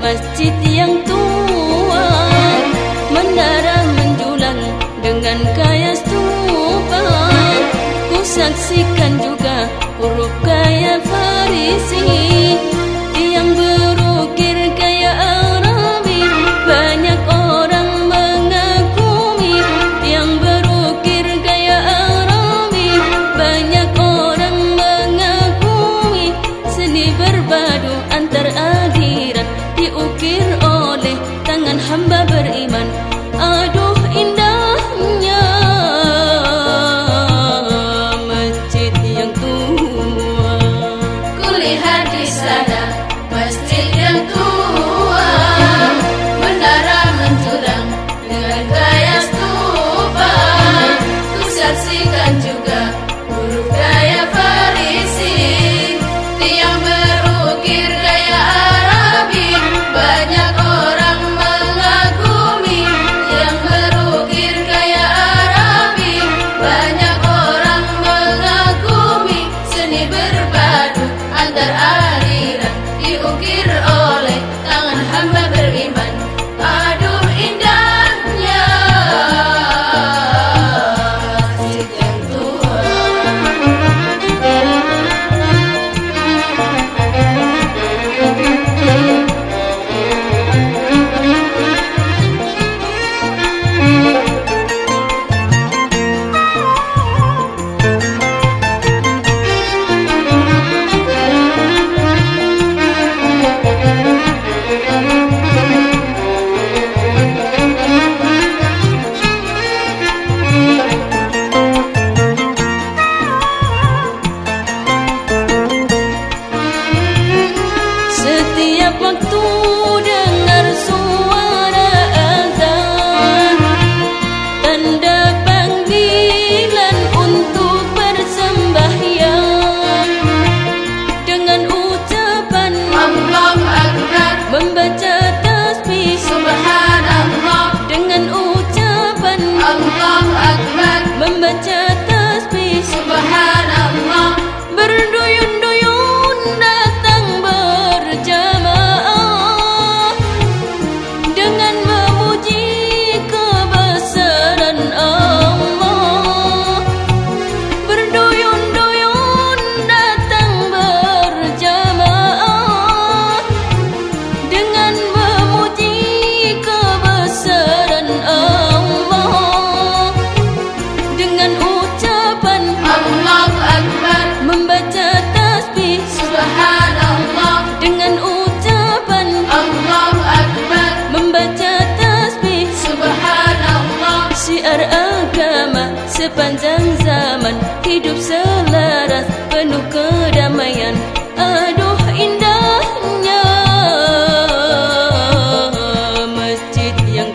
Masjid yang tua Menara menjulang Dengan kaya stupan Ku saksikan juga Huruf kaya farisi Yang berbicara ti. sepanjang zaman hidup selaras penuh kedamaian aduh indahnya masjid yang